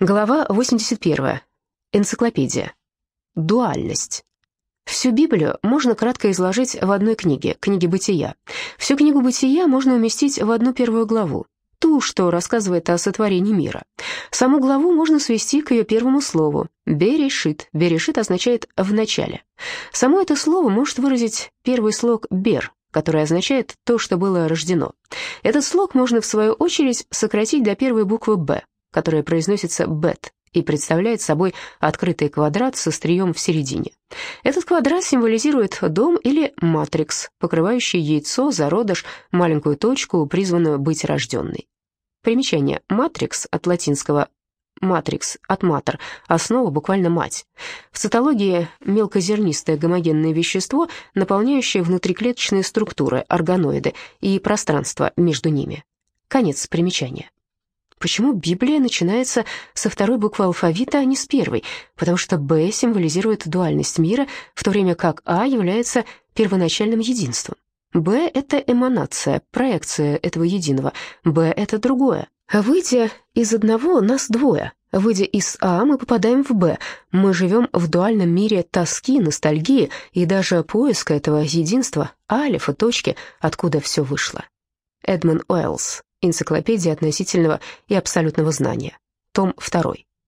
Глава 81. Энциклопедия. Дуальность. Всю Библию можно кратко изложить в одной книге, книге «Бытия». Всю книгу «Бытия» можно уместить в одну первую главу, ту, что рассказывает о сотворении мира. Саму главу можно свести к ее первому слову «берешит». «Берешит» означает «в начале». Само это слово может выразить первый слог «бер», который означает «то, что было рождено». Этот слог можно, в свою очередь, сократить до первой буквы «б», которая произносится «бет» и представляет собой открытый квадрат со стрием в середине. Этот квадрат символизирует дом или матрикс, покрывающий яйцо, зародыш, маленькую точку, призванную быть рожденной. Примечание. Матрикс от латинского матрикс от матер, основа буквально мать. В цитологии мелкозернистое гомогенное вещество, наполняющее внутриклеточные структуры, органоиды и пространство между ними. Конец примечания. Почему Библия начинается со второй буквы алфавита, а не с первой? Потому что «Б» символизирует дуальность мира, в то время как «А» является первоначальным единством. «Б» — это эманация, проекция этого единого. «Б» — это другое. Выйдя из одного, нас двое. Выйдя из А, мы попадаем в Б. Мы живем в дуальном мире тоски, ностальгии и даже поиска этого единства, алифа, точки, откуда все вышло. Эдмон Уэллс. Энциклопедия относительного и абсолютного знания. Том 2.